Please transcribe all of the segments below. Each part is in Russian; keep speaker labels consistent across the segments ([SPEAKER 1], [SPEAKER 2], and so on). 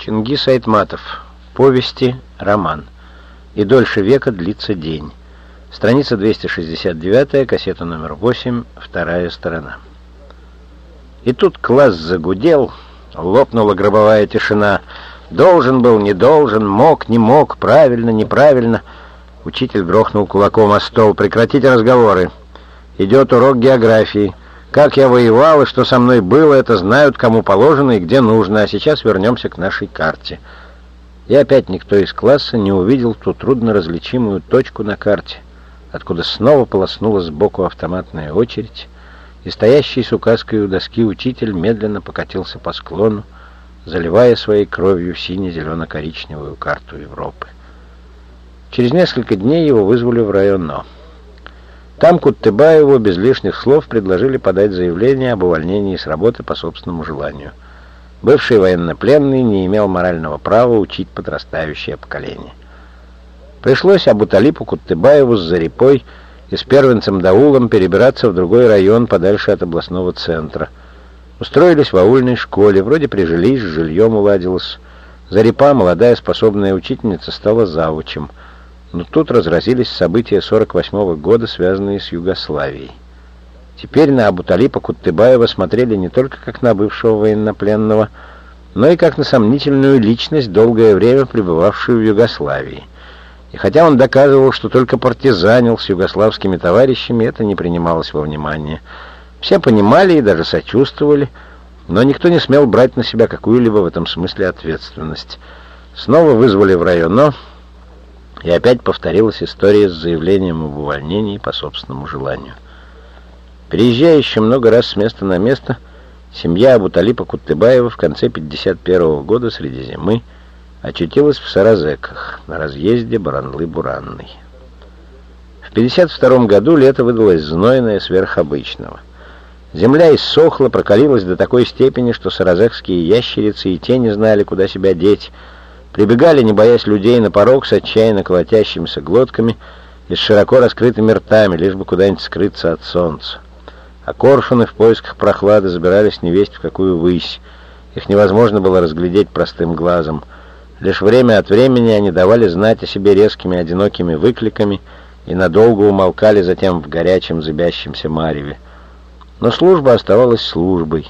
[SPEAKER 1] Чингис Айтматов. Повести, роман. И дольше века длится день. Страница 269, кассета номер 8, вторая сторона. И тут класс загудел, лопнула гробовая тишина. Должен был, не должен, мог, не мог, правильно, неправильно. Учитель грохнул кулаком о стол. Прекратите разговоры. Идет урок географии. Как я воевал и что со мной было, это знают, кому положено и где нужно. А сейчас вернемся к нашей карте. И опять никто из класса не увидел ту трудно различимую точку на карте, откуда снова полоснула сбоку автоматная очередь, и стоящий с указкой у доски учитель медленно покатился по склону, заливая своей кровью сине-зелено-коричневую карту Европы. Через несколько дней его вызвали в район НО. Там Куттыбаеву без лишних слов предложили подать заявление об увольнении с работы по собственному желанию. Бывший военнопленный не имел морального права учить подрастающее поколение. Пришлось Абуталипу Куттыбаеву с Зарипой и с первенцем Даулом перебираться в другой район подальше от областного центра. Устроились в аульной школе, вроде прижились, с жильем уладилось. Зарипа, молодая способная учительница, стала завучем – но тут разразились события 48 -го года, связанные с Югославией. Теперь на Абуталипа Куттыбаева смотрели не только как на бывшего военнопленного, но и как на сомнительную личность, долгое время пребывавшую в Югославии. И хотя он доказывал, что только партизанил с югославскими товарищами, это не принималось во внимание. Все понимали и даже сочувствовали, но никто не смел брать на себя какую-либо в этом смысле ответственность. Снова вызвали в район, и опять повторилась история с заявлением об увольнении по собственному желанию. Переезжая еще много раз с места на место, семья Абуталипа Куттыбаева в конце 51 -го года среди зимы очутилась в Саразеках на разъезде Баранлы-Буранной. В 52 году лето выдалось знойное сверхобычного. Земля иссохла, прокалилась до такой степени, что саразекские ящерицы и те не знали, куда себя деть, Прибегали, не боясь людей, на порог с отчаянно колотящимися глотками и с широко раскрытыми ртами, лишь бы куда-нибудь скрыться от солнца. А коршуны в поисках прохлады забирались невесть в какую высь. Их невозможно было разглядеть простым глазом. Лишь время от времени они давали знать о себе резкими одинокими выкликами и надолго умолкали затем в горячем зыбящемся мареве. Но служба оставалась службой.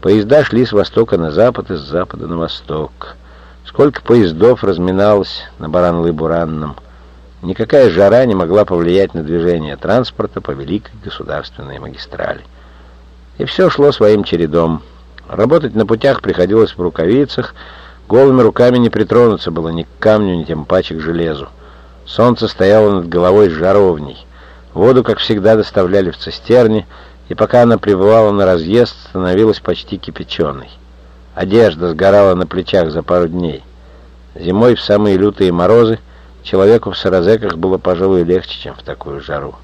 [SPEAKER 1] Поезда шли с востока на запад и с запада на восток. Сколько поездов разминалось на Баранлы-Буранном. Никакая жара не могла повлиять на движение транспорта по великой государственной магистрали. И все шло своим чередом. Работать на путях приходилось в рукавицах, голыми руками не притронуться было ни к камню, ни тем паче к железу. Солнце стояло над головой с жаровней. Воду, как всегда, доставляли в цистерне, и пока она прибывала на разъезд, становилась почти кипяченой. Одежда сгорала на плечах за пару дней. Зимой в самые лютые морозы человеку в саразеках было, пожалуй, легче, чем в такую жару.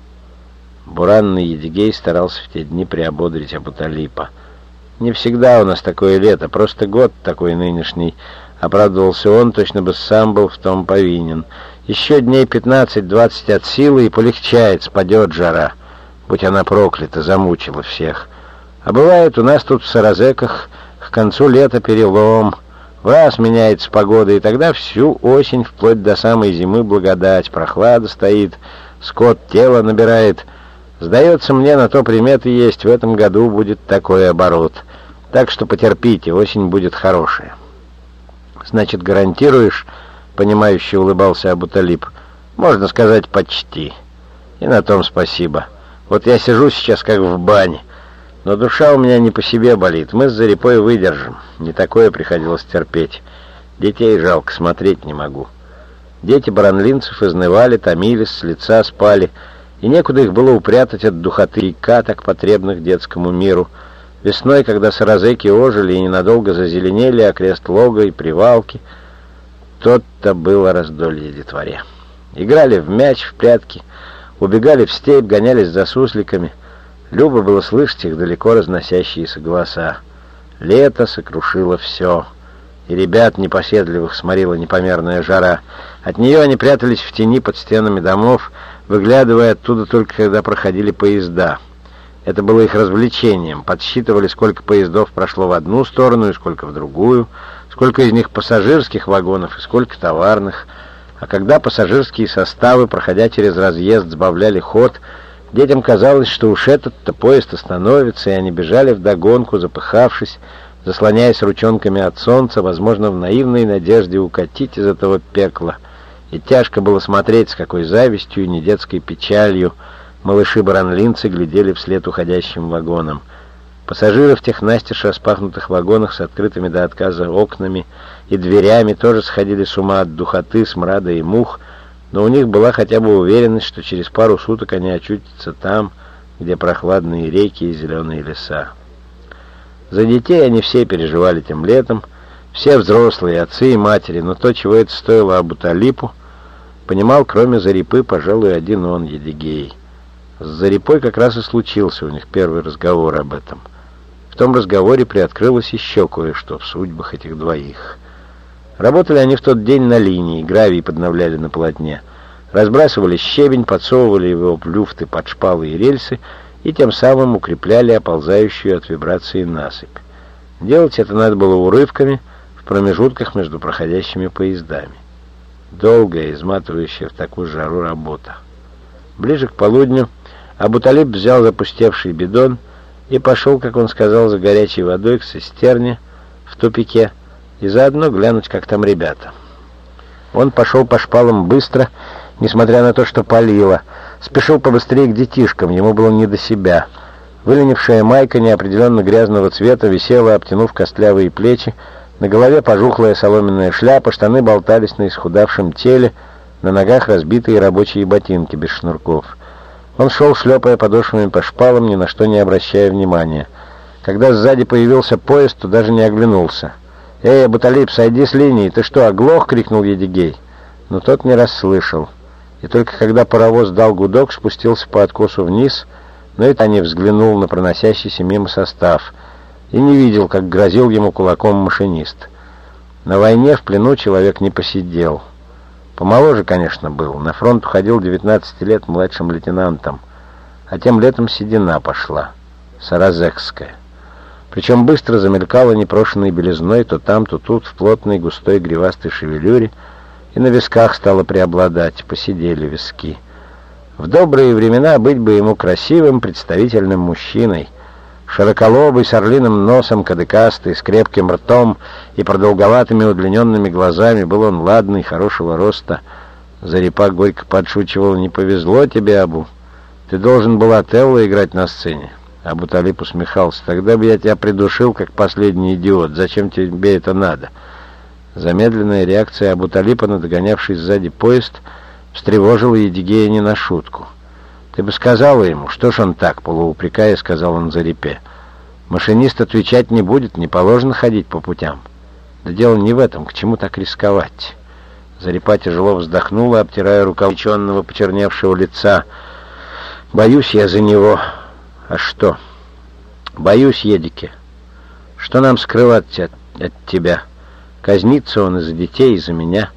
[SPEAKER 1] Буранный Едигей старался в те дни приободрить Абуталипа. «Не всегда у нас такое лето, просто год такой нынешний», — оправдывался он, точно бы сам был в том повинен. «Еще дней пятнадцать-двадцать от силы и полегчает, спадет жара, будь она проклята, замучила всех. А бывает у нас тут в Саразеках концу лета перелом. В раз меняется погода, и тогда всю осень, вплоть до самой зимы, благодать. Прохлада стоит, скот тело набирает. Сдается мне, на то приметы есть. В этом году будет такой оборот. Так что потерпите, осень будет хорошая. Значит, гарантируешь, понимающе улыбался Абуталип. Можно сказать, почти. И на том спасибо. Вот я сижу сейчас как в бане. Но душа у меня не по себе болит. Мы с Зарипой выдержим. Не такое приходилось терпеть. Детей жалко, смотреть не могу. Дети баранлинцев изнывали, томились, с лица спали, и некуда их было упрятать от духоты и каток, потребных детскому миру. Весной, когда саразеки ожили и ненадолго зазеленели окрест лога и привалки, тот-то было раздолье детворе. Играли в мяч, в прятки, убегали в степь, гонялись за сусликами — Любо было слышать их далеко разносящиеся голоса. Лето сокрушило все, и ребят непоседливых сморила непомерная жара. От нее они прятались в тени под стенами домов, выглядывая оттуда только когда проходили поезда. Это было их развлечением. Подсчитывали, сколько поездов прошло в одну сторону и сколько в другую, сколько из них пассажирских вагонов и сколько товарных. А когда пассажирские составы, проходя через разъезд, сбавляли ход, детям казалось, что уж этот-то поезд остановится, и они бежали вдогонку, запыхавшись, заслоняясь ручонками от солнца, возможно, в наивной надежде укатить из этого пекла. И тяжко было смотреть, с какой завистью и недетской печалью малыши-баранлинцы глядели вслед уходящим вагонам. Пассажиры в тех настежь распахнутых вагонах с открытыми до отказа окнами и дверями тоже сходили с ума от духоты, смрада и мух, но у них была хотя бы уверенность, что через пару суток они очутятся там, где прохладные реки и зеленые леса. За детей они все переживали тем летом, все взрослые, отцы и матери, но то, чего это стоило Абуталипу, понимал, кроме Зарипы, пожалуй, один он, Едигей. С Зарипой как раз и случился у них первый разговор об этом. В том разговоре приоткрылось еще кое-что в судьбах этих двоих. Работали они в тот день на линии, гравий подновляли на полотне. Разбрасывали щебень, подсовывали его в люфты под шпалы и рельсы, и тем самым укрепляли оползающую от вибрации насыпь. Делать это надо было урывками, в промежутках между проходящими поездами. Долгая, изматывающая в такую жару работа. Ближе к полудню Абуталиб взял запустевший бидон и пошел, как он сказал, за горячей водой к цистерне в тупике и заодно глянуть, как там ребята. Он пошел по шпалам быстро, несмотря на то, что палило, Спешил побыстрее к детишкам, ему было не до себя. Выленившая майка неопределенно грязного цвета висела, обтянув костлявые плечи, на голове пожухлая соломенная шляпа, штаны болтались на исхудавшем теле, на ногах разбитые рабочие ботинки без шнурков. Он шел, шлепая подошвами по шпалам, ни на что не обращая внимания. Когда сзади появился поезд, то даже не оглянулся. «Эй, Баталип, сойди с линии! Ты что, оглох?» — крикнул Едигей. Но тот не расслышал и только когда паровоз дал гудок, спустился по откосу вниз, но это не взглянул на проносящийся мимо состав и не видел, как грозил ему кулаком машинист. На войне в плену человек не посидел. Помоложе, конечно, был. На фронт уходил 19 лет младшим лейтенантом, а тем летом седина пошла, саразекская. Причем быстро замелькала непрошенной белизной то там, то тут, в плотной густой гривастой шевелюре, и на висках стало преобладать, посидели виски. В добрые времена быть бы ему красивым, представительным мужчиной, широколобый, с орлиным носом, кадыкастый, с крепким ртом и продолговатыми удлиненными глазами, был он ладный, хорошего роста. Зарипа горько подшучивал, «Не повезло тебе, Абу. Ты должен был Отелло играть на сцене». Абу Талиб усмехался, «Тогда бы я тебя придушил, как последний идиот. Зачем тебе это надо?» Замедленная реакция Абуталипа на сзади поезд встревожила Едигея не на шутку. «Ты бы сказала ему, что ж он так?» — полуупрекая, сказал он Зарипе. «Машинист отвечать не будет, не положено ходить по путям». «Да дело не в этом, к чему так рисковать?» Зарипа тяжело вздохнула, обтирая рукавиченного почерневшего лица. «Боюсь я за него». «А что?» «Боюсь, Едике. Что нам скрывать от, от тебя?» Казнится он из-за детей, из-за меня.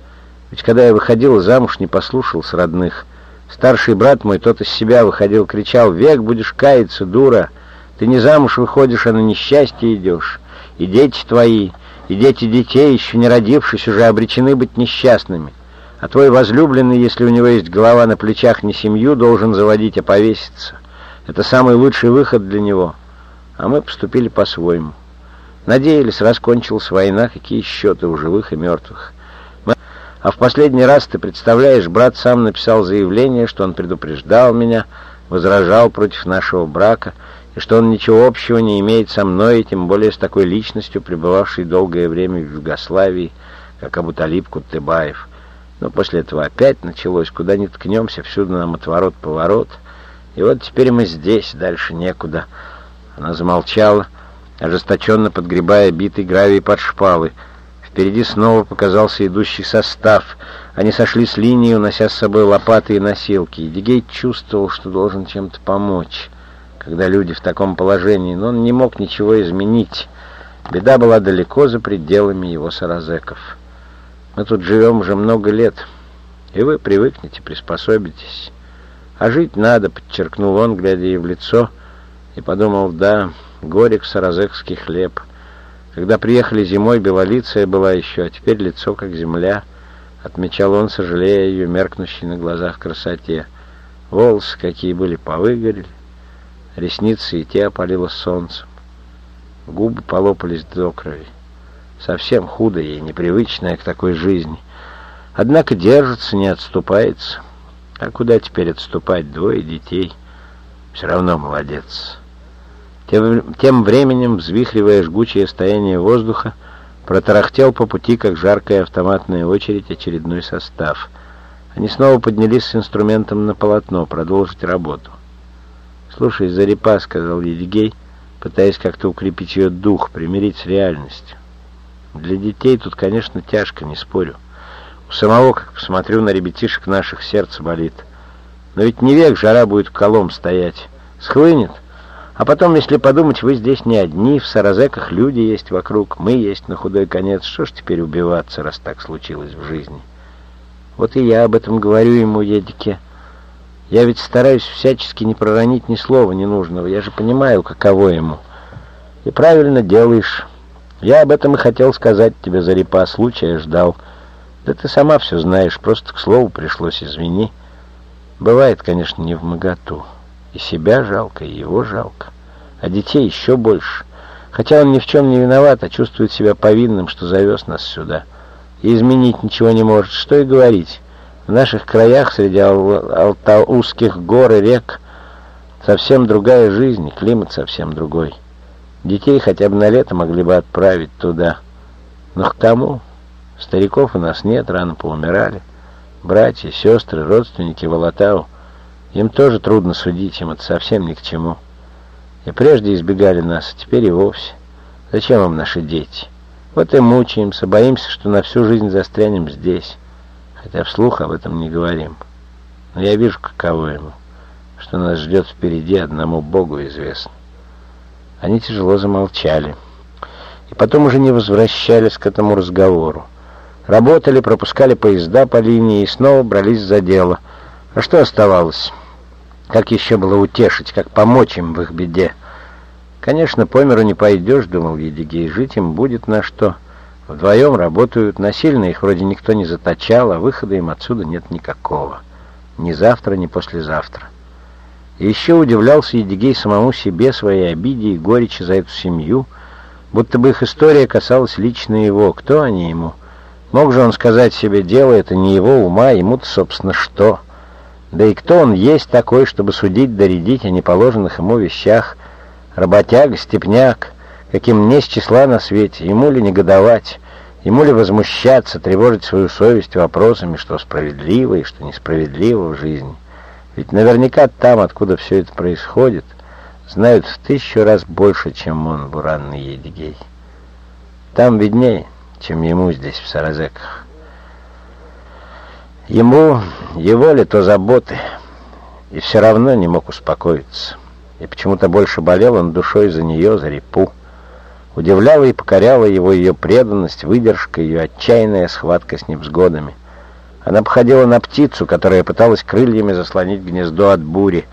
[SPEAKER 1] Ведь когда я выходил замуж, не послушался родных. Старший брат мой, тот из себя выходил, кричал, «Век будешь каяться, дура! Ты не замуж выходишь, а на несчастье идешь. И дети твои, и дети детей, еще не родившись, уже обречены быть несчастными. А твой возлюбленный, если у него есть голова на плечах, не семью должен заводить, а повеситься. Это самый лучший выход для него. А мы поступили по-своему». Надеялись, раскончилась война, какие счеты у живых и мертвых. А в последний раз, ты представляешь, брат сам написал заявление, что он предупреждал меня, возражал против нашего брака, и что он ничего общего не имеет со мной, и тем более с такой личностью, пребывавшей долгое время в Югославии, как Абуталиб Куттыбаев. Но после этого опять началось, куда ни ткнемся, всюду нам отворот-поворот. И вот теперь мы здесь, дальше некуда. Она замолчала, ожесточенно подгребая битый гравий под шпалы. Впереди снова показался идущий состав. Они сошли с линии, унося с собой лопаты и носилки. И Дигей чувствовал, что должен чем-то помочь, когда люди в таком положении, но он не мог ничего изменить. Беда была далеко за пределами его саразеков. Мы тут живем уже много лет, и вы привыкнете, приспособитесь. А жить надо, подчеркнул он, глядя ей в лицо, — И подумал, да, горек саразекский хлеб. Когда приехали зимой, белолицая была еще, а теперь лицо как земля. Отмечал он, сожалея ее меркнущей на глазах красоте. Волосы какие были, повыгорели. Ресницы и те опалило солнцем. Губы полопались до крови. Совсем худо ей, непривычная к такой жизни. Однако держится, не отступается. А куда теперь отступать? Двое детей. Все равно молодец. Тем, тем временем, взвихривая жгучее стояние воздуха, протарахтел по пути, как жаркая автоматная очередь, очередной состав. Они снова поднялись с инструментом на полотно, продолжить работу. «Слушай, Зарипа», — сказал Едигей, пытаясь как-то укрепить ее дух, примирить с реальностью. «Для детей тут, конечно, тяжко, не спорю. У самого, как посмотрю на ребятишек наших, сердце болит. Но ведь не век жара будет колом стоять. Схлынет. А потом, если подумать, вы здесь не одни, в Саразеках люди есть вокруг, мы есть на худой конец. Что ж теперь убиваться, раз так случилось в жизни? Вот и я об этом говорю ему, Едике. Я ведь стараюсь всячески не проронить ни слова ненужного. Я же понимаю, каково ему. И правильно делаешь. Я об этом и хотел сказать тебе, Зарипа, случая ждал. Да ты сама все знаешь, просто к слову пришлось, извини. Бывает, конечно, не в моготу. И себя жалко, и его жалко. А детей еще больше. Хотя он ни в чем не виноват, а чувствует себя повинным, что завез нас сюда. И изменить ничего не может. Что и говорить. В наших краях, среди узких гор и рек, совсем другая жизнь, климат совсем другой. Детей хотя бы на лето могли бы отправить туда. Но к тому Стариков у нас нет, рано поумирали. Братья, сестры, родственники Волотау. Им тоже трудно судить, им это совсем ни к чему. И прежде избегали нас, а теперь и вовсе. Зачем им наши дети? Вот и мучаемся, боимся, что на всю жизнь застрянем здесь. Хотя вслух об этом не говорим. Но я вижу, каково ему, что нас ждет впереди, одному Богу известно. Они тяжело замолчали. И потом уже не возвращались к этому разговору. Работали, пропускали поезда по линии и снова брались за дело. А что оставалось? Как еще было утешить, как помочь им в их беде? Конечно, по миру не пойдешь, думал Едигей, жить им будет на что. Вдвоем работают, насильно их вроде никто не заточал, а выхода им отсюда нет никакого. Ни завтра, ни послезавтра. И еще удивлялся Едигей самому себе, своей обиде и горечи за эту семью, будто бы их история касалась лично его. Кто они ему? — Мог же он сказать себе, дело это не его ума, ему-то, собственно, что? Да и кто он есть такой, чтобы судить, доредить о неположенных ему вещах? Работяга, степняк, каким не с числа на свете, ему ли негодовать, ему ли возмущаться, тревожить свою совесть вопросами, что справедливо и что несправедливо в жизни? Ведь наверняка там, откуда все это происходит, знают в тысячу раз больше, чем он, буранный Едигей. Там виднее чем ему здесь, в Саразеках. Ему, его ли то заботы, и все равно не мог успокоиться. И почему-то больше болел он душой за нее, за репу. Удивляла и покоряла его ее преданность, выдержка, ее отчаянная схватка с невзгодами. Она походила на птицу, которая пыталась крыльями заслонить гнездо от бури.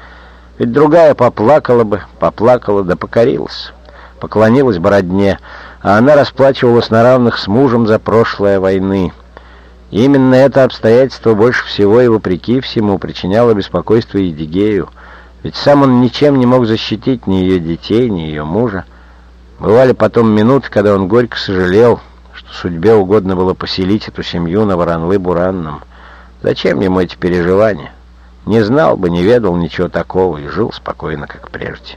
[SPEAKER 1] Ведь другая поплакала бы, поплакала да покорилась. Поклонилась бородне, а она расплачивалась на равных с мужем за прошлое войны. Именно это обстоятельство больше всего и вопреки всему причиняло беспокойство Едигею, ведь сам он ничем не мог защитить ни ее детей, ни ее мужа. Бывали потом минуты, когда он горько сожалел, что судьбе угодно было поселить эту семью на Воронлы-Буранном. Зачем ему эти переживания? Не знал бы, не ведал ничего такого и жил спокойно, как прежде.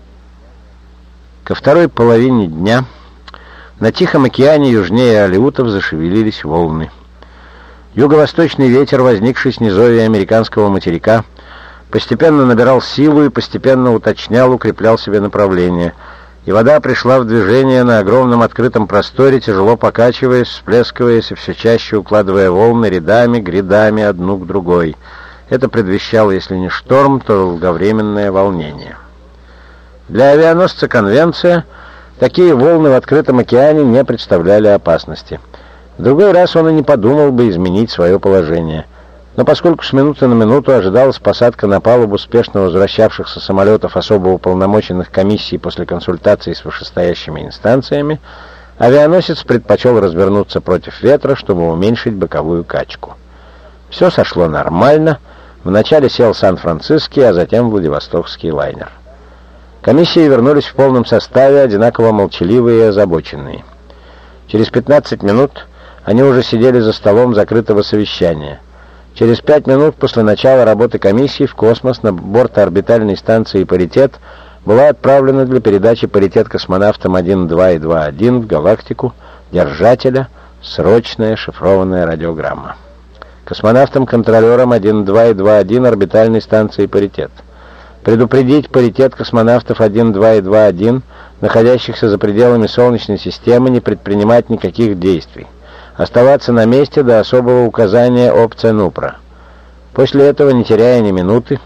[SPEAKER 1] Ко второй половине дня на Тихом океане южнее Алиутов зашевелились волны. Юго-восточный ветер, возникший с низовья американского материка, постепенно набирал силу и постепенно уточнял, укреплял себе направление. И вода пришла в движение на огромном открытом просторе, тяжело покачиваясь, всплескиваясь и все чаще укладывая волны рядами, грядами одну к другой. Это предвещало, если не шторм, то долговременное волнение. Для авианосца «Конвенция» Такие волны в открытом океане не представляли опасности. В другой раз он и не подумал бы изменить свое положение. Но поскольку с минуты на минуту ожидалась посадка на палубу спешно возвращавшихся самолетов особо уполномоченных комиссий после консультации с вышестоящими инстанциями, авианосец предпочел развернуться против ветра, чтобы уменьшить боковую качку. Все сошло нормально. Вначале сел Сан-Франциский, а затем Владивостокский лайнер. Комиссии вернулись в полном составе, одинаково молчаливые и озабоченные. Через 15 минут они уже сидели за столом закрытого совещания. Через пять минут после начала работы комиссии в космос на борт орбитальной станции «Паритет» была отправлена для передачи «Паритет» космонавтам 1, 2 и 2.1 в галактику держателя срочная шифрованная радиограмма. Космонавтам-контролерам 1, 2 и 2.1 орбитальной станции «Паритет». Предупредить паритет космонавтов 1, 2 и 2.1, находящихся за пределами Солнечной системы, не предпринимать никаких действий оставаться на месте до особого указания опция НУПРа. После этого, не теряя ни минуты,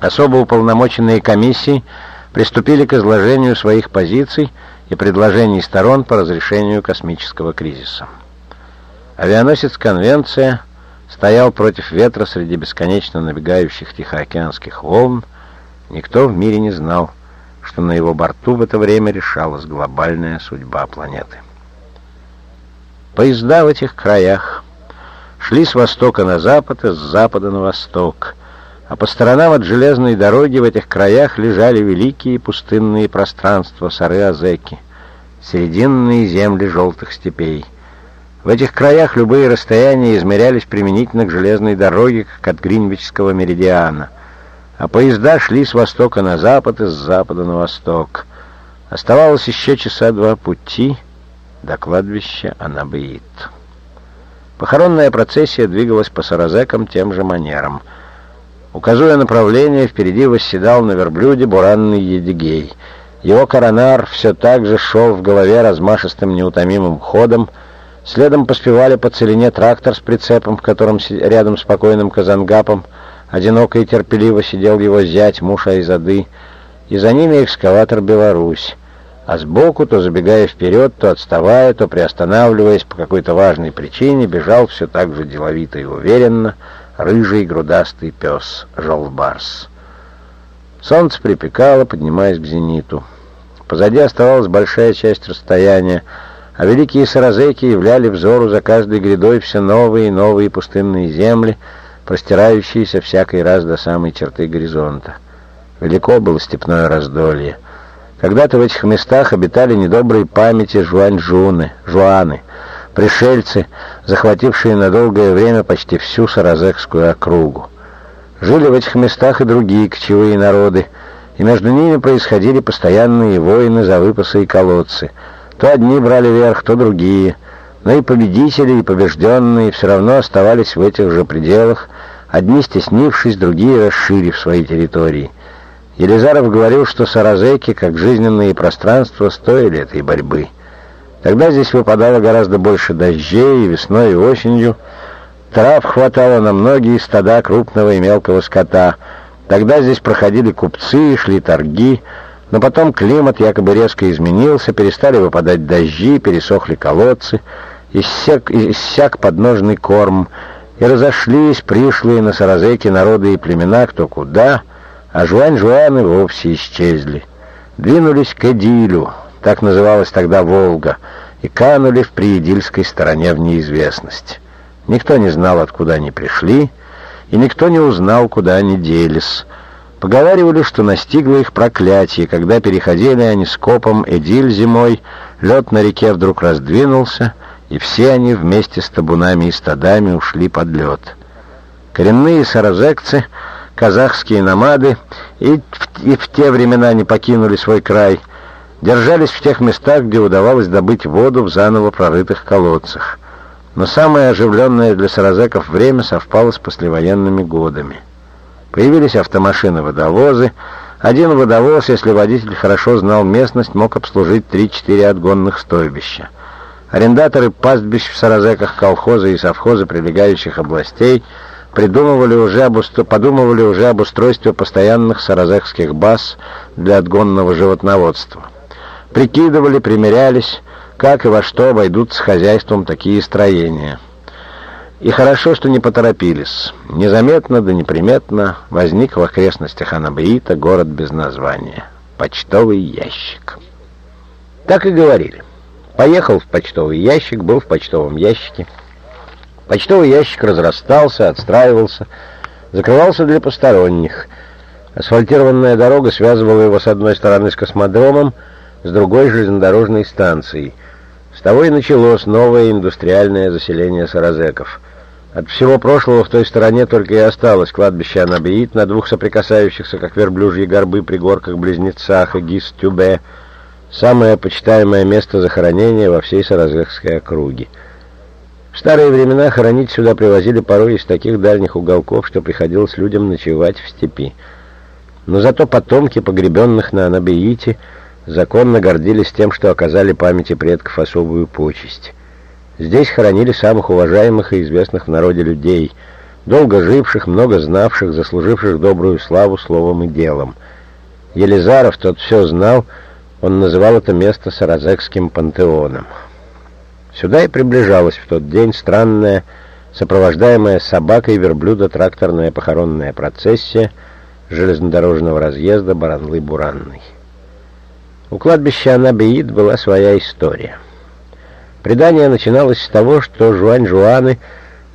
[SPEAKER 1] особо уполномоченные комиссии приступили к изложению своих позиций и предложений сторон по разрешению космического кризиса. Авианосец «Конвенция» стоял против ветра среди бесконечно набегающих тихоокеанских волн. Никто в мире не знал, что на его борту в это время решалась глобальная судьба планеты. Поезда в этих краях шли с востока на запад и с запада на восток, а по сторонам от железной дороги в этих краях лежали великие пустынные пространства Сары-Азеки, серединные земли желтых степей. В этих краях любые расстояния измерялись применительно к железной дороге, как от Гринвичского меридиана, а поезда шли с востока на запад и с запада на восток. Оставалось еще часа два пути — до кладбища Анабеит. Похоронная процессия двигалась по Саразекам тем же манером. Указуя направление, впереди восседал на верблюде буранный Едигей. Его коронар все так же шел в голове размашистым неутомимым ходом. Следом поспевали по целине трактор с прицепом, в котором рядом с покойным Казангапом одиноко и терпеливо сидел его зять, муж Айзады, и за ними экскаватор «Беларусь» а сбоку, то забегая вперед, то отставая, то приостанавливаясь по какой-то важной причине, бежал все так же деловито и уверенно рыжий грудастый пес Жолбарс. Солнце припекало, поднимаясь к зениту. Позади оставалась большая часть расстояния, а великие саразеки являли взору за каждой грядой все новые и новые пустынные земли, простирающиеся всякий раз до самой черты горизонта. Велико было степное раздолье — когда-то в этих местах обитали недобрые памяти жуаньжуны, жуаны, пришельцы, захватившие на долгое время почти всю Саразекскую округу. Жили в этих местах и другие кочевые народы, и между ними происходили постоянные войны за выпасы и колодцы. То одни брали верх, то другие, но и победители, и побежденные все равно оставались в этих же пределах, одни стеснившись, другие расширив свои территории — Елизаров говорил, что саразеки, как жизненные пространства, стоили этой борьбы. Тогда здесь выпадало гораздо больше дождей, и весной, и осенью. Трав хватало на многие стада крупного и мелкого скота. Тогда здесь проходили купцы, шли торги, но потом климат якобы резко изменился, перестали выпадать дожди, пересохли колодцы, иссяк, иссяк подножный корм, и разошлись пришлые на Саразеке народы и племена кто куда — а Жуань-Жуаны вовсе исчезли. Двинулись к Эдилю, так называлась тогда Волга, и канули в приедильской стороне в неизвестность. Никто не знал, откуда они пришли, и никто не узнал, куда они делись. Поговаривали, что настигло их проклятие, когда переходили они с копом Эдиль зимой, лед на реке вдруг раздвинулся, и все они вместе с табунами и стадами ушли под лед. Коренные саразекцы — казахские намады и в, и в те времена не покинули свой край, держались в тех местах, где удавалось добыть воду в заново прорытых колодцах. Но самое оживленное для саразеков время совпало с послевоенными годами. Появились автомашины-водовозы. Один водовоз, если водитель хорошо знал местность, мог обслужить 3-4 отгонных стойбища. Арендаторы пастбищ в саразеках колхоза и совхоза прилегающих областей – придумывали уже об устро... подумывали уже об устройстве постоянных саразекских баз для отгонного животноводства. Прикидывали, примерялись, как и во что обойдутся хозяйством такие строения. И хорошо, что не поторопились. Незаметно да неприметно возник в окрестностях Анабеита город без названия. Почтовый ящик. Так и говорили. Поехал в почтовый ящик, был в почтовом ящике. Почтовый ящик разрастался, отстраивался, закрывался для посторонних. Асфальтированная дорога связывала его с одной стороны с космодромом, с другой — железнодорожной станцией. С того и началось новое индустриальное заселение саразеков. От всего прошлого в той стороне только и осталось кладбище Анабиит на двух соприкасающихся, как верблюжьи горбы, пригорках-близнецах и Гис-Тюбе, самое почитаемое место захоронения во всей Саразекской округе. В старые времена хоронить сюда привозили порой из таких дальних уголков, что приходилось людям ночевать в степи. Но зато потомки погребенных на Анабиите законно гордились тем, что оказали памяти предков особую почесть. Здесь хоронили самых уважаемых и известных в народе людей, долго живших, много знавших, заслуживших добрую славу словом и делом. Елизаров тот все знал, он называл это место Саразекским пантеоном. Сюда и приближалась в тот день странная, сопровождаемая собакой верблюда тракторная похоронная процессия железнодорожного разъезда Баранлы-Буранной. У кладбища Анабеид была своя история. Предание начиналось с того, что жуань-жуаны,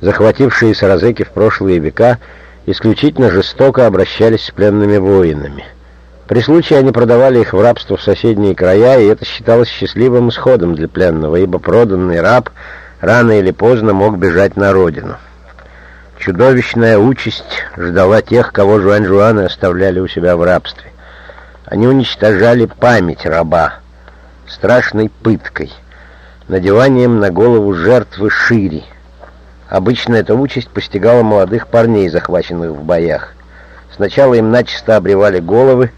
[SPEAKER 1] захватившие саразеки в прошлые века, исключительно жестоко обращались с пленными воинами – при случае они продавали их в рабство в соседние края, и это считалось счастливым исходом для пленного, ибо проданный раб рано или поздно мог бежать на родину. Чудовищная участь ждала тех, кого жуань-жуаны оставляли у себя в рабстве. Они уничтожали память раба страшной пыткой, надеванием на голову жертвы шири. Обычно эта участь постигала молодых парней, захваченных в боях. Сначала им начисто обревали головы,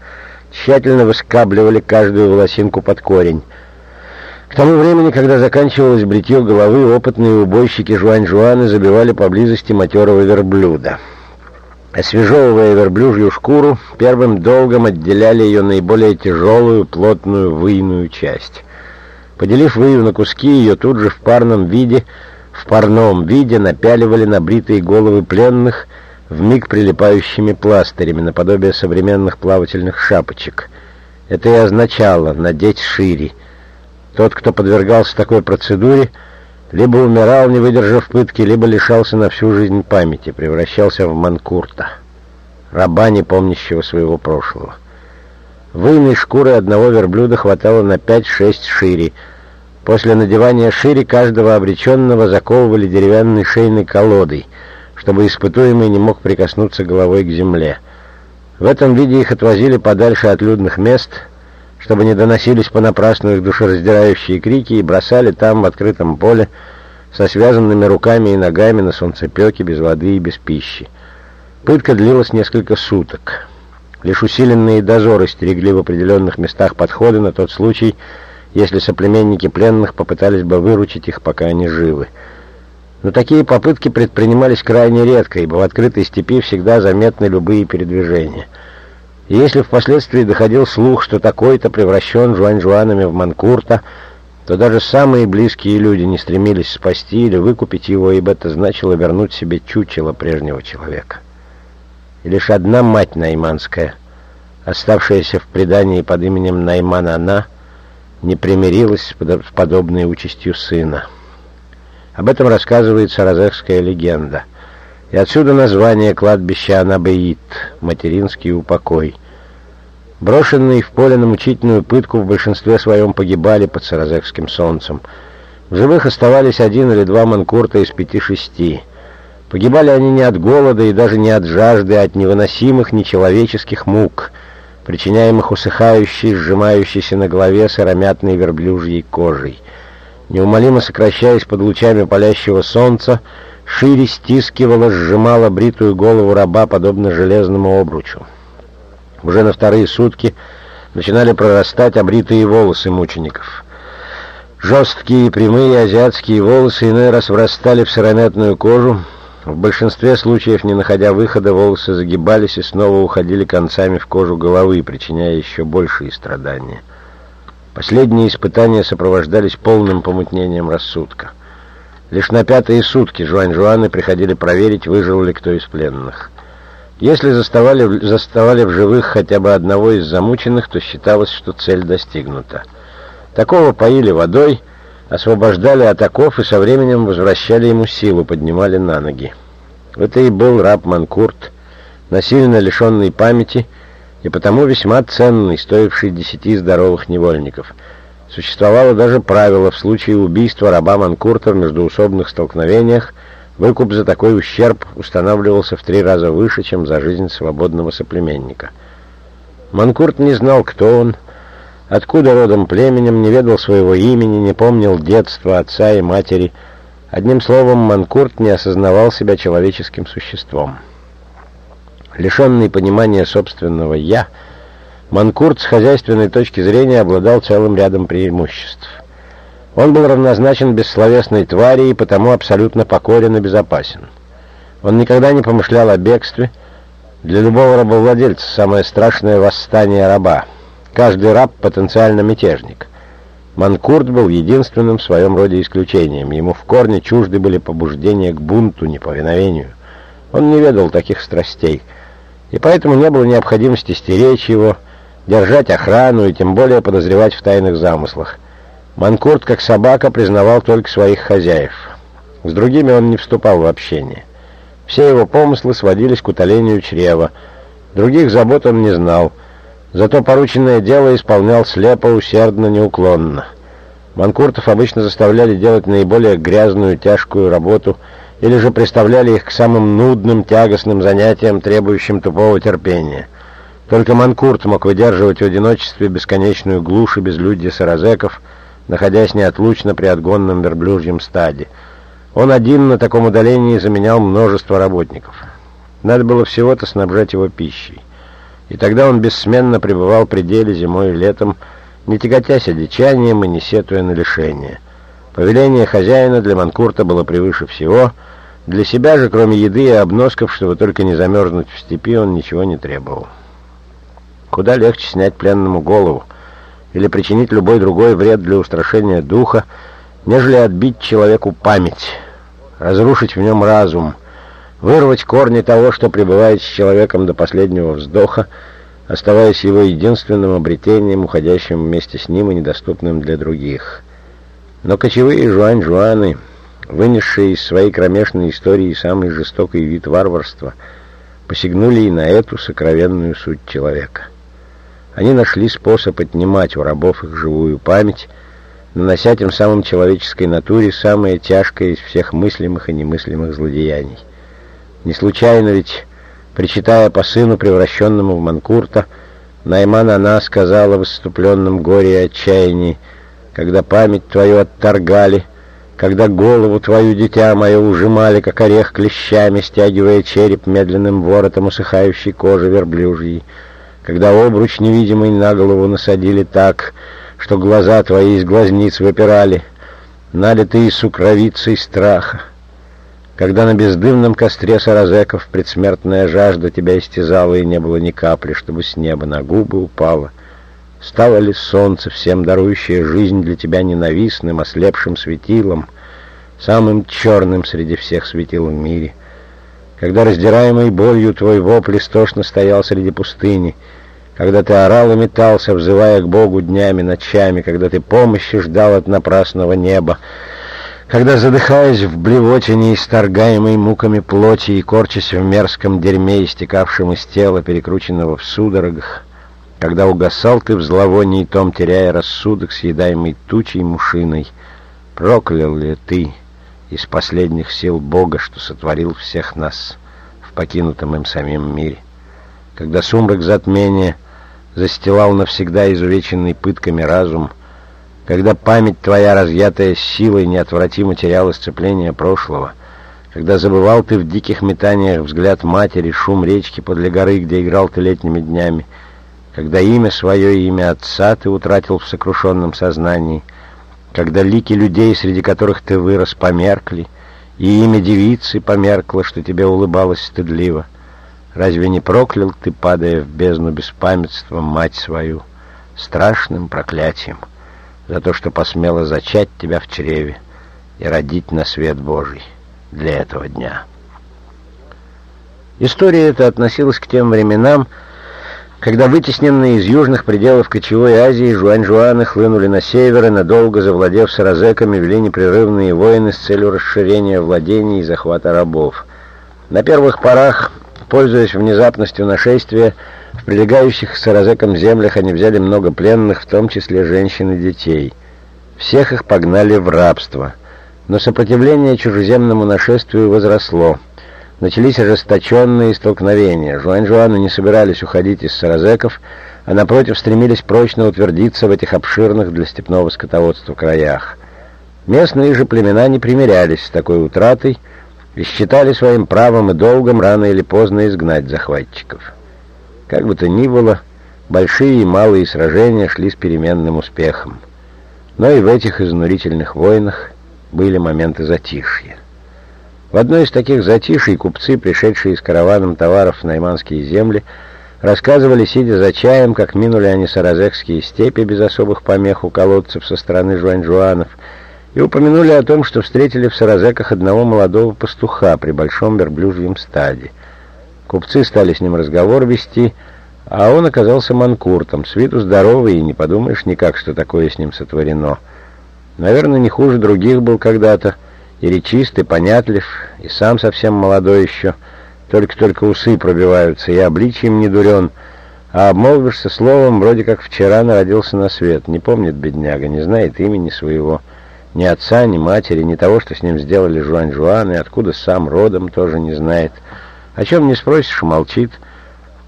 [SPEAKER 1] тщательно выскабливали каждую волосинку под корень. К тому времени, когда заканчивалось бритье головы, опытные убойщики жуань-жуаны забивали поблизости матерого верблюда. Освежевывая верблюжью шкуру, первым долгом отделяли ее наиболее тяжелую, плотную, выйную часть. Поделив выю на куски, ее тут же в парном виде, в парном виде напяливали на бритые головы пленных — вмиг прилипающими пластырями, наподобие современных плавательных шапочек. Это и означало «надеть шире». Тот, кто подвергался такой процедуре, либо умирал, не выдержав пытки, либо лишался на всю жизнь памяти, превращался в манкурта, раба, не помнящего своего прошлого. Выйной шкуры одного верблюда хватало на 5-6 шире. После надевания шире каждого обреченного заковывали деревянной шейной колодой — чтобы испытуемый не мог прикоснуться головой к земле. В этом виде их отвозили подальше от людных мест, чтобы не доносились понапрасну их душераздирающие крики, и бросали там, в открытом поле, со связанными руками и ногами на солнцепеке, без воды и без пищи. Пытка длилась несколько суток. Лишь усиленные дозоры стерегли в определенных местах подходы на тот случай, если соплеменники пленных попытались бы выручить их, пока они живы. Но такие попытки предпринимались крайне редко, ибо в открытой степи всегда заметны любые передвижения. И если впоследствии доходил слух, что такой-то превращен жуань-жуанами в манкурта, то даже самые близкие люди не стремились спасти или выкупить его, ибо это значило вернуть себе чучело прежнего человека. И лишь одна мать Найманская, оставшаяся в предании под именем Найман-Она, не примирилась с подобной участью сына. Об этом рассказывает саразекская легенда. И отсюда название кладбища Анабеит, материнский упокой. Брошенные в поле на мучительную пытку в большинстве своем погибали под саразекским солнцем. В живых оставались один или два манкурта из пяти-шести. Погибали они не от голода и даже не от жажды, а от невыносимых нечеловеческих мук, причиняемых усыхающей, сжимающейся на голове сыромятной верблюжьей кожей. Неумолимо сокращаясь под лучами палящего солнца, шире стискивала, сжимала бритую голову раба, подобно железному обручу. Уже на вторые сутки начинали прорастать обритые волосы мучеников. Жесткие, прямые азиатские волосы иной раз врастали в сыромятную кожу. В большинстве случаев, не находя выхода, волосы загибались и снова уходили концами в кожу головы, причиняя еще большие страдания. Последние испытания сопровождались полным помутнением рассудка. Лишь на пятые сутки Жуань-Жуаны приходили проверить, выжил ли кто из пленных. Если заставали, заставали в живых хотя бы одного из замученных, то считалось, что цель достигнута. Такого поили водой, освобождали от оков и со временем возвращали ему силу, поднимали на ноги. Это и был раб Манкурт, насильно лишенный памяти и потому весьма ценный, стоивший десяти здоровых невольников — Существовало даже правило в случае убийства раба Манкурта в междуусобных столкновениях выкуп за такой ущерб устанавливался в три раза выше, чем за жизнь свободного соплеменника. Манкурт не знал, кто он, откуда родом племенем, не ведал своего имени, не помнил детства отца и матери. Одним словом, Манкурт не осознавал себя человеческим существом. Лишенный понимания собственного «я», Манкурт с хозяйственной точки зрения обладал целым рядом преимуществ. Он был равнозначен бессловесной твари и потому абсолютно покорен и безопасен. Он никогда не помышлял о бегстве. Для любого рабовладельца самое страшное восстание раба. Каждый раб — потенциально мятежник. Манкурт был единственным в своем роде исключением. Ему в корне чужды были побуждения к бунту, неповиновению. Он не ведал таких страстей, и поэтому не было необходимости стеречь его, держать охрану и тем более подозревать в тайных замыслах. Манкурт, как собака, признавал только своих хозяев. С другими он не вступал в общение. Все его помыслы сводились к утолению чрева. Других забот он не знал. Зато порученное дело исполнял слепо, усердно, неуклонно. Манкуртов обычно заставляли делать наиболее грязную, тяжкую работу или же представляли их к самым нудным, тягостным занятиям, требующим тупого терпения — только Манкурт мог выдерживать в одиночестве бесконечную глушь и безлюдье саразеков, находясь неотлучно при отгонном верблюжьем стаде. Он один на таком удалении заменял множество работников. Надо было всего-то снабжать его пищей. И тогда он бессменно пребывал в пределе зимой и летом, не тяготясь одичанием и не сетуя на лишение. Повеление хозяина для Манкурта было превыше всего. Для себя же, кроме еды и обносков, чтобы только не замерзнуть в степи, он ничего не требовал. Куда легче снять пленному голову или причинить любой другой вред для устрашения духа, нежели отбить человеку память, разрушить в нем разум, вырвать корни того, что пребывает с человеком до последнего вздоха, оставаясь его единственным обретением, уходящим вместе с ним и недоступным для других. Но кочевые жуань-жуаны, вынесшие из своей кромешной истории самый жестокий вид варварства, посягнули и на эту сокровенную суть человека. Они нашли способ отнимать у рабов их живую память, нанося тем самым человеческой натуре самое тяжкое из всех мыслимых и немыслимых злодеяний. Не случайно ведь, причитая по сыну, превращенному в Манкурта, Найман она сказала в выступленном горе и отчаянии, когда память твою отторгали, когда голову твою, дитя мое, ужимали, как орех клещами, стягивая череп медленным воротом усыхающей кожи верблюжьей, когда обруч невидимый на голову насадили так, что глаза твои из глазниц выпирали, налитые сукровицей страха, когда на бездымном костре саразеков предсмертная жажда тебя истязала, и не было ни капли, чтобы с неба на губы упало, стало ли солнце, всем дарующее жизнь для тебя ненавистным, ослепшим светилом, самым черным среди всех светил в мире, когда раздираемый болью твой вопль истошно стоял среди пустыни, когда ты орал и метался, взывая к Богу днями, ночами, когда ты помощи ждал от напрасного неба, когда, задыхаясь в блевоте, неисторгаемой муками плоти и корчась в мерзком дерьме, истекавшем из тела, перекрученного в судорогах, когда угасал ты в зловонии том, теряя рассудок, съедаемый тучей мушиной, проклял ли ты из последних сил Бога, что сотворил всех нас в покинутом им самим мире. Когда сумрак затмения застилал навсегда изувеченный пытками разум, когда память твоя, разъятая силой, неотвратимо теряла сцепление прошлого, когда забывал ты в диких метаниях взгляд матери, шум речки подле горы, где играл ты летними днями, когда имя свое и имя отца ты утратил в сокрушенном сознании — когда лики людей, среди которых ты вырос, померкли, и имя девицы померкло, что тебе улыбалось стыдливо. Разве не проклял ты, падая в бездну беспамятства, мать свою, страшным проклятием за то, что посмела зачать тебя в чреве и родить на свет Божий для этого дня. История эта относилась к тем временам, когда вытесненные из южных пределов кочевой Азии жуань-жуаны хлынули на север и, надолго завладев саразеками, вели непрерывные войны с целью расширения владений и захвата рабов. На первых порах, пользуясь внезапностью нашествия, в прилегающих к саразекам землях они взяли много пленных, в том числе женщин и детей. Всех их погнали в рабство. Но сопротивление чужеземному нашествию возросло. Начались ожесточенные столкновения. Жуань-Жуаны не собирались уходить из саразеков, а напротив стремились прочно утвердиться в этих обширных для степного скотоводства краях. Местные же племена не примирялись с такой утратой и считали своим правом и долгом рано или поздно изгнать захватчиков. Как бы то ни было, большие и малые сражения шли с переменным успехом. Но и в этих изнурительных войнах были моменты затишья. В одной из таких затишей купцы, пришедшие с караваном товаров в найманские земли, рассказывали, сидя за чаем, как минули они саразекские степи без особых помех у колодцев со стороны жуань-жуанов, и упомянули о том, что встретили в саразеках одного молодого пастуха при большом верблюжьем стаде. Купцы стали с ним разговор вести, а он оказался манкуртом, с виду здоровый, и не подумаешь никак, что такое с ним сотворено. Наверное, не хуже других был когда-то, и речист, и понятлив, и сам совсем молодой еще, только-только усы пробиваются, и обличием не дурен, а обмолвишься словом, вроде как вчера народился на свет. Не помнит бедняга, не знает имени своего, ни отца, ни матери, ни того, что с ним сделали Жуань-Жуан, и откуда сам родом, тоже не знает. О чем не спросишь, молчит.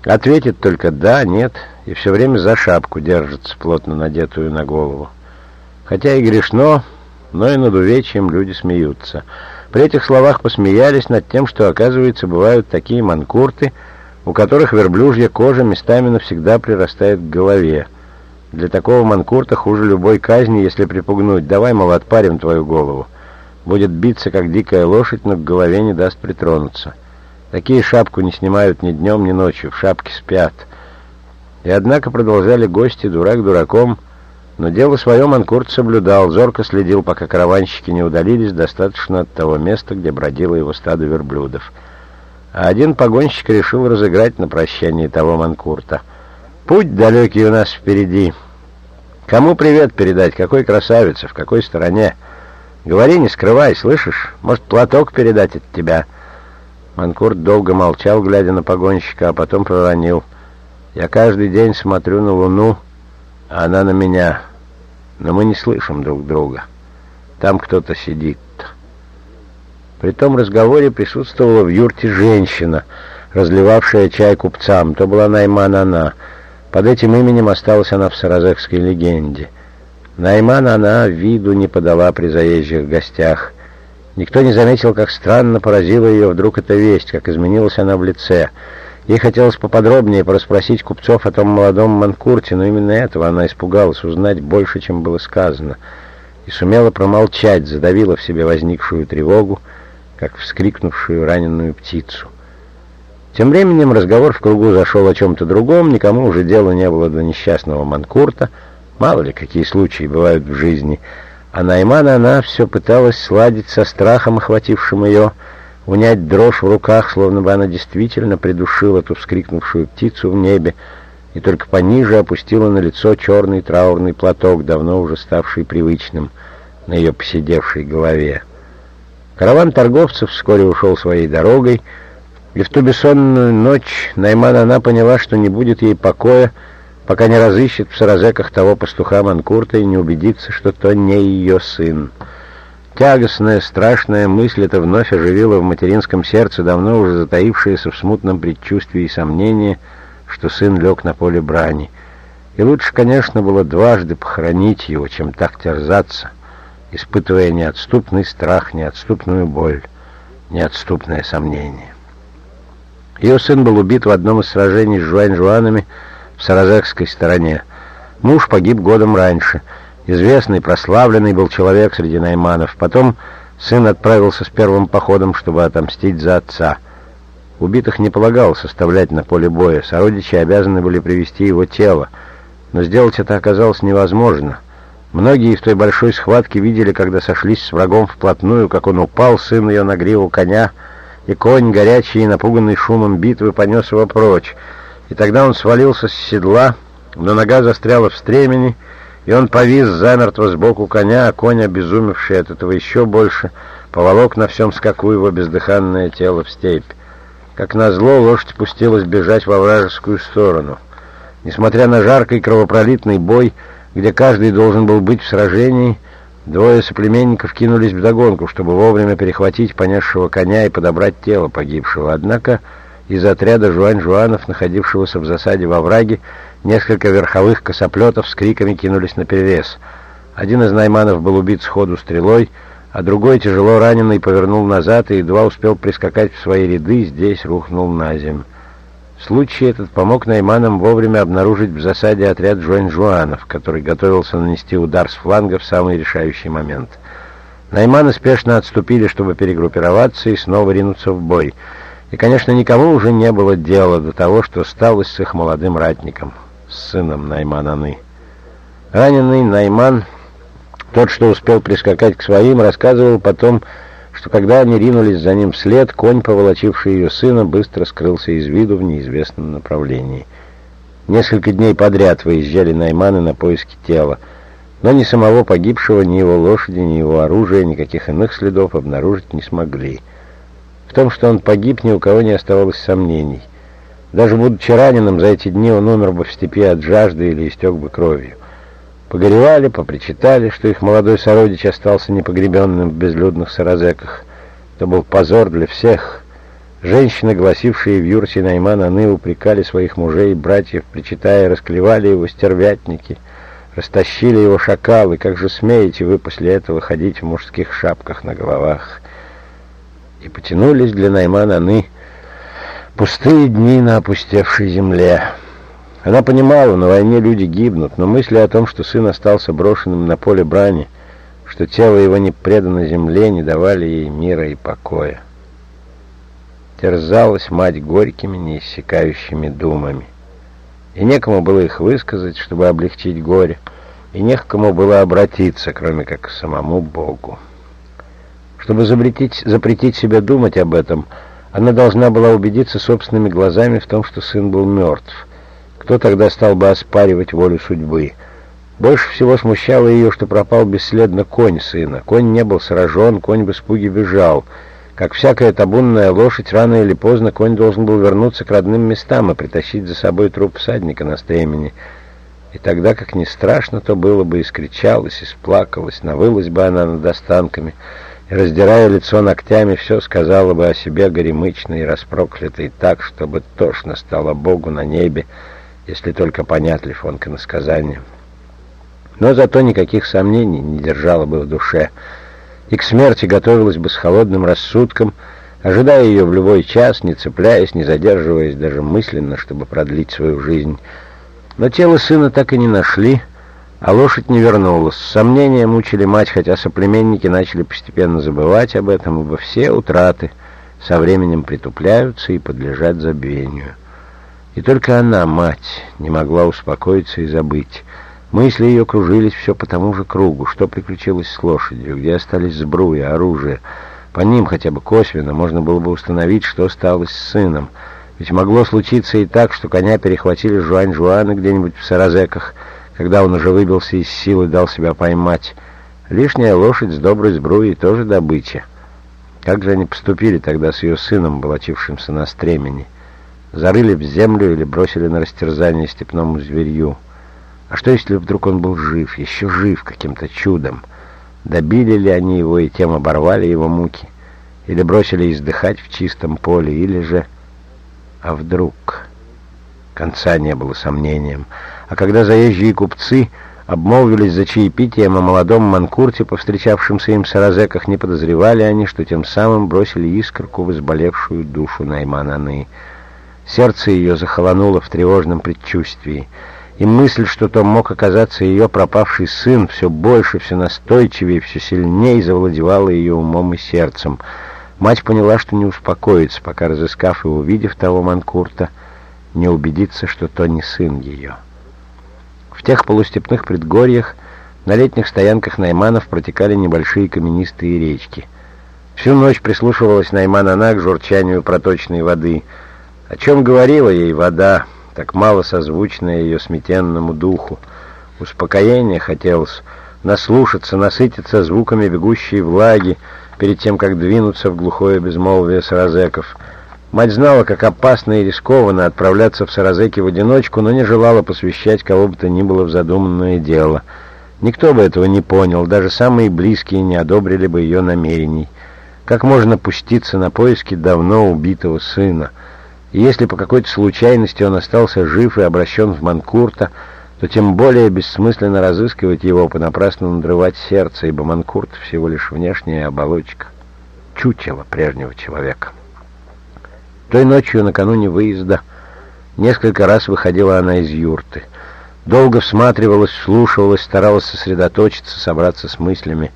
[SPEAKER 1] Ответит только «да», «нет», и все время за шапку держится, плотно надетую на голову. Хотя и грешно, но и над увечьем люди смеются. При этих словах посмеялись над тем, что, оказывается, бывают такие манкурты, у которых верблюжья кожа местами навсегда прирастает к голове. Для такого манкурта хуже любой казни, если припугнуть. Давай, мол, отпарим твою голову. Будет биться, как дикая лошадь, но к голове не даст притронуться. Такие шапку не снимают ни днем, ни ночью, в шапке спят. И однако продолжали гости, дурак дураком, — но дело свое Манкурт соблюдал, зорко следил, пока караванщики не удалились достаточно от того места, где бродило его стадо верблюдов. А один погонщик решил разыграть на прощание того Манкурта. «Путь далекий у нас впереди. Кому привет передать? Какой красавице? В какой стороне? Говори, не скрывай, слышишь? Может, платок передать от тебя?» Манкурт долго молчал, глядя на погонщика, а потом проронил. «Я каждый день смотрю на луну» а она на меня. Но мы не слышим друг друга. Там кто-то сидит. При том разговоре присутствовала в юрте женщина, разливавшая чай купцам. То была Найман она. Под этим именем осталась она в саразекской легенде. Найман она виду не подала при заезжих гостях. Никто не заметил, как странно поразила ее вдруг эта весть, как изменилась она в лице — Ей хотелось поподробнее порасспросить купцов о том молодом Манкурте, но именно этого она испугалась узнать больше, чем было сказано, и сумела промолчать, задавила в себе возникшую тревогу, как вскрикнувшую раненую птицу. Тем временем разговор в кругу зашел о чем-то другом, никому уже дела не было до несчастного Манкурта, мало ли какие случаи бывают в жизни, а Наймана она все пыталась сладить со страхом, охватившим ее, унять дрожь в руках, словно бы она действительно придушила ту вскрикнувшую птицу в небе, и только пониже опустила на лицо черный траурный платок, давно уже ставший привычным на ее посидевшей голове. Караван торговцев вскоре ушел своей дорогой, и в ту бессонную ночь Найман она поняла, что не будет ей покоя, пока не разыщет в Саразеках того пастуха Манкурта и не убедится, что то не ее сын. Тягостная, страшная мысль эта вновь оживила в материнском сердце давно уже затаившееся в смутном предчувствии сомнение, что сын лег на поле брани. И лучше, конечно, было дважды похоронить его, чем так терзаться, испытывая неотступный страх, неотступную боль, неотступное сомнение. Ее сын был убит в одном из сражений с жуань-жуанами в Саразекской стороне. Муж погиб годом раньше — Известный, прославленный был человек среди найманов. Потом сын отправился с первым походом, чтобы отомстить за отца. Убитых не полагалось оставлять на поле боя. Сородичи обязаны были привести его тело. Но сделать это оказалось невозможно. Многие в той большой схватке видели, когда сошлись с врагом вплотную, как он упал, сын ее на гриву коня, и конь, горячий и напуганный шумом битвы, понес его прочь. И тогда он свалился с седла, но нога застряла в стремени, и он повис замертво сбоку коня, а конь, обезумевший от этого еще больше, поволок на всем скаку его бездыханное тело в степь. Как назло, лошадь пустилась бежать во вражескую сторону. Несмотря на жаркий кровопролитный бой, где каждый должен был быть в сражении, двое соплеменников кинулись в догонку, чтобы вовремя перехватить понесшего коня и подобрать тело погибшего. Однако из отряда жуань-жуанов, находившегося в засаде во враге, несколько верховых косоплетов с криками кинулись на перерез. Один из найманов был убит сходу стрелой, а другой, тяжело раненый, повернул назад и едва успел прискакать в свои ряды, здесь рухнул на землю. Случай этот помог Найманам вовремя обнаружить в засаде отряд Жуань-Жуанов, который готовился нанести удар с фланга в самый решающий момент. Найманы спешно отступили, чтобы перегруппироваться и снова ринуться в бой. И, конечно, никому уже не было дела до того, что стало с их молодым ратником, сыном Наймананы. Раненый Найман, тот, что успел прискакать к своим, рассказывал потом, что когда они ринулись за ним вслед, конь, поволочивший ее сына, быстро скрылся из виду в неизвестном направлении. Несколько дней подряд выезжали найманы на поиски тела, но ни самого погибшего, ни его лошади, ни его оружия, никаких иных следов обнаружить не смогли. В том, что он погиб, ни у кого не оставалось сомнений. Даже будучи раненым, за эти дни он умер бы в степи от жажды или истек бы кровью. Погоревали, попричитали, что их молодой сородич остался непогребенным в безлюдных саразеках. Это был позор для всех. Женщины, гласившие в юрте Наймана Ны, упрекали своих мужей и братьев, причитая, расклевали его стервятники, растащили его шакалы. Как же смеете вы после этого ходить в мужских шапках на головах? И потянулись для Наймана Ны пустые дни на опустевшей земле. Она понимала, на войне люди гибнут, но мысли о том, что сын остался брошенным на поле брани, что тело его не предано земле, не давали ей мира и покоя. Терзалась мать горькими, неиссякающими думами. И некому было их высказать, чтобы облегчить горе, и не к кому было обратиться, кроме как к самому Богу. Чтобы запретить, запретить себе думать об этом, она должна была убедиться собственными глазами в том, что сын был мертв — кто тогда стал бы оспаривать волю судьбы? Больше всего смущало ее, что пропал бесследно конь сына. Конь не был сражен, конь в испуге бежал. Как всякая табунная лошадь, рано или поздно конь должен был вернуться к родным местам и притащить за собой труп всадника на стремени. И тогда, как ни страшно, то было бы и скричалась, и сплакалась, навылась бы она над останками, раздирая лицо ногтями, все сказала бы о себе горемычной и распроклятой так, чтобы тошно стало Богу на небе, если только понять Лифонка насказание. Но зато никаких сомнений не держала бы в душе, и к смерти готовилась бы с холодным рассудком, ожидая ее в любой час, не цепляясь, не задерживаясь даже мысленно, чтобы продлить свою жизнь. Но тело сына так и не нашли, а лошадь не вернулась. Сомнения мучили мать, хотя соплеменники начали постепенно забывать об этом, ибо все утраты со временем притупляются и подлежат забвению. И только она, мать, не могла успокоиться и забыть. Мысли ее кружились все по тому же кругу. Что приключилось с лошадью? Где остались сбруя, оружие? По ним хотя бы косвенно можно было бы установить, что стало с сыном. Ведь могло случиться и так, что коня перехватили Жуань-Жуана где-нибудь в Саразеках, когда он уже выбился из силы дал себя поймать. Лишняя лошадь с доброй сбруей тоже добыча. Как же они поступили тогда с ее сыном, волочившимся на стремени? зарыли в землю или бросили на растерзание степному зверью. А что, если вдруг он был жив, еще жив каким-то чудом? Добили ли они его и тем оборвали его муки? Или бросили издыхать в чистом поле, или же... А вдруг... Конца не было сомнением. А когда заезжие купцы обмолвились за чаепитием о молодом манкурте, повстречавшемся им Саразеках, не подозревали они, что тем самым бросили искорку в изболевшую душу Наймананы. Сердце ее захолонуло в тревожном предчувствии, и мысль, что то мог оказаться ее пропавший сын, все больше, все настойчивее, все сильнее завладевала ее умом и сердцем. Мать поняла, что не успокоится, пока, разыскав и увидев того Манкурта, не убедится, что то не сын ее. В тех полустепных предгорьях На летних стоянках Найманов протекали небольшие каменистые речки. Всю ночь прислушивалась Найман она к журчанию проточной воды. О чем говорила ей вода, так мало созвучная ее сметенному духу. Успокоение хотелось, наслушаться, насытиться звуками бегущей влаги, перед тем, как двинуться в глухое безмолвие саразеков. Мать знала, как опасно и рискованно отправляться в саразеки в одиночку, но не желала посвящать кого бы то ни было в задуманное дело. Никто бы этого не понял, даже самые близкие не одобрили бы ее намерений. Как можно пуститься на поиски давно убитого сына? И если по какой-то случайности он остался жив и обращен в Манкурта, то тем более бессмысленно разыскивать его, понапрасну надрывать сердце, ибо Манкурт всего лишь внешняя оболочка, чучело прежнего человека. Той ночью, накануне выезда, несколько раз выходила она из юрты. Долго всматривалась, слушалась, старалась сосредоточиться, собраться с мыслями.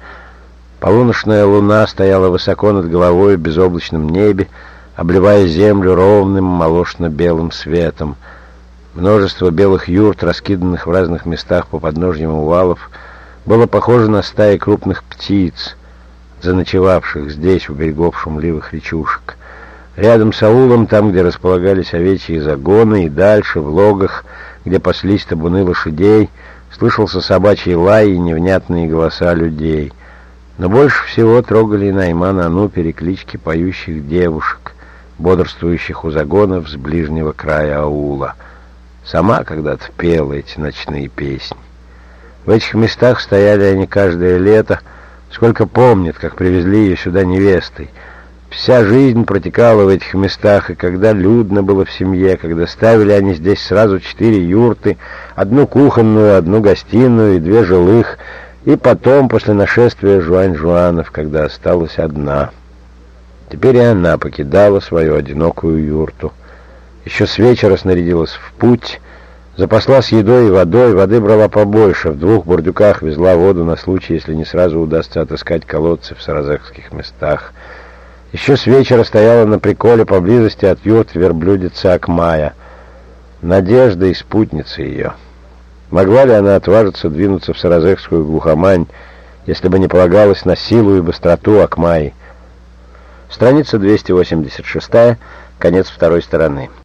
[SPEAKER 1] Полуночная луна стояла высоко над головой в безоблачном небе, обливая землю ровным молочно-белым светом — Множество белых юрт, раскиданных в разных местах по подножьям увалов, было похоже на стаи крупных птиц, заночевавших здесь, у берегов шумливых речушек. Рядом с аулом, там, где располагались овечьи загоны, и дальше, в логах, где паслись табуны лошадей, слышался собачий лай и невнятные голоса людей. Но больше всего трогали Наймана Ану переклички поющих девушек, бодрствующих у загонов с ближнего края аула — Сама когда-то пела эти ночные песни. В этих местах стояли они каждое лето, сколько помнят, как привезли ее сюда невестой. Вся жизнь протекала в этих местах, и когда людно было в семье, когда ставили они здесь сразу четыре юрты, одну кухонную, одну гостиную и две жилых, и потом, после нашествия Жуань-Жуанов, когда осталась одна. Теперь и она покидала свою одинокую юрту. Еще с вечера снарядилась в путь, запаслась едой и водой, воды брала побольше, в двух бурдюках везла воду на случай, если не сразу удастся отыскать колодцы в саразекских местах. Еще с вечера стояла на приколе поблизости от юрт верблюдица Акмая. Надежда и спутница ее. Могла ли она отважиться двинуться в саразекскую глухомань, если бы не полагалась на силу и быстроту Акмаи? Страница 286, конец второй стороны.